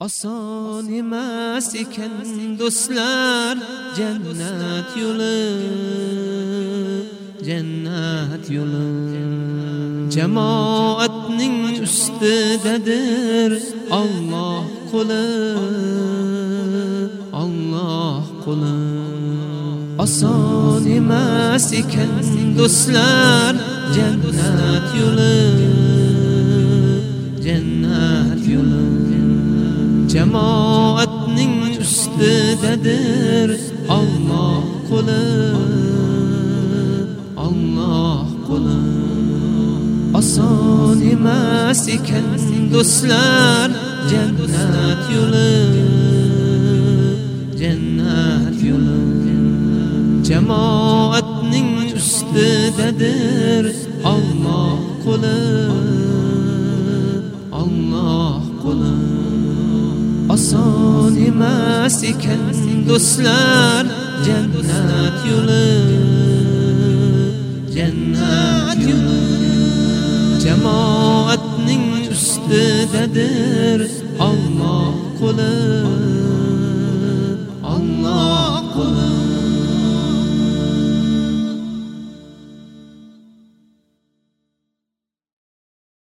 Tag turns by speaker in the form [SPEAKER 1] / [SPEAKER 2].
[SPEAKER 1] oson emas ekan do'stlar jannat yo'li jannat yo'li. Jamoatning ustidadir Alloh qo'li Alloh qo'li. Oson emas ekan do'stlar jannat yo'li. Jamoatning ustidadir Alloh qo'li Alloh qo'li oson emas ekan do'stlar jannat yo'li jannat yo'li jamoatning ustidadir Alloh qo'li oson emas ekan do'stlar jannat yo'li jannat yo'li. Jamoatning ustidadir Alloh qo'li.